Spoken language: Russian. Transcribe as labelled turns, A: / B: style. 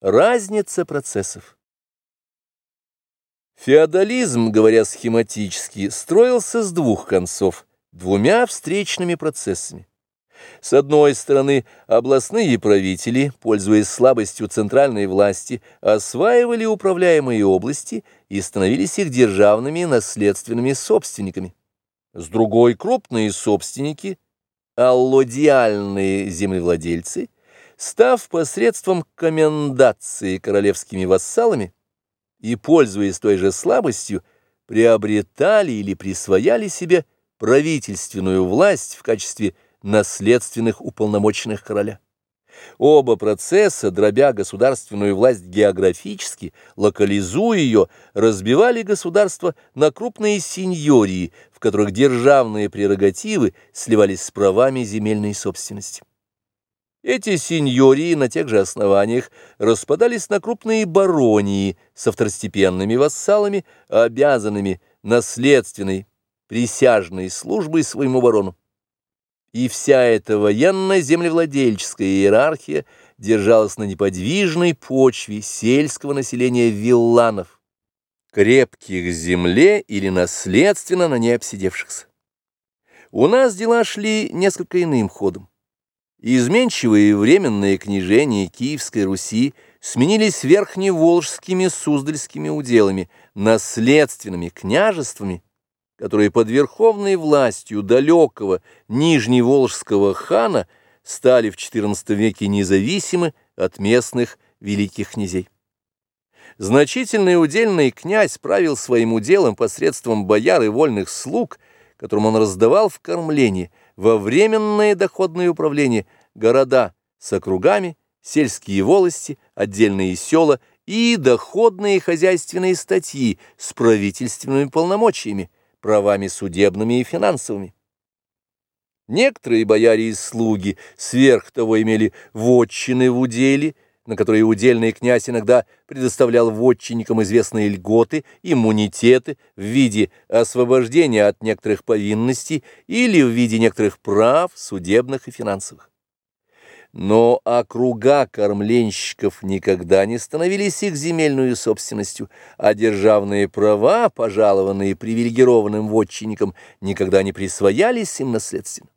A: Разница процессов. Феодализм, говоря схематически, строился с двух концов, двумя встречными процессами. С одной стороны, областные правители, пользуясь слабостью центральной власти, осваивали управляемые области и становились их державными наследственными собственниками. С другой, крупные собственники, аллодиальные землевладельцы, став посредством комендации королевскими вассалами и, пользуясь той же слабостью, приобретали или присвояли себе правительственную власть в качестве наследственных уполномоченных короля. Оба процесса, дробя государственную власть географически, локализуя ее, разбивали государство на крупные сеньории, в которых державные прерогативы сливались с правами земельной собственности. Эти сеньории на тех же основаниях распадались на крупные баронии со второстепенными вассалами, обязанными наследственной присяжной службой своему барону. И вся эта военно-землевладельческая иерархия держалась на неподвижной почве сельского населения вилланов, крепких земле или наследственно на ней обсидевшихся. У нас дела шли несколько иным ходом. Изменчивые временные княжения Киевской Руси сменились верхневолжскими суздальскими уделами, наследственными княжествами, которые под верховной властью далекого Нижневолжского хана стали в XIV веке независимы от местных великих князей. Значительный удельный князь правил своим уделом посредством бояр и вольных слуг, которым он раздавал в кормлении, во временное доходное управление города с округами, сельские волости, отдельные села и доходные хозяйственные статьи с правительственными полномочиями, правами судебными и финансовыми. Некоторые бояре и слуги сверх того имели вотчины в уделе, на которые удельный князь иногда предоставлял вотчинникам известные льготы, иммунитеты в виде освобождения от некоторых повинностей или в виде некоторых прав судебных и финансовых. Но округа кормленщиков никогда не становились их земельную собственностью, а державные права, пожалованные привилегированным вотчинникам, никогда не присвоялись им наследственно.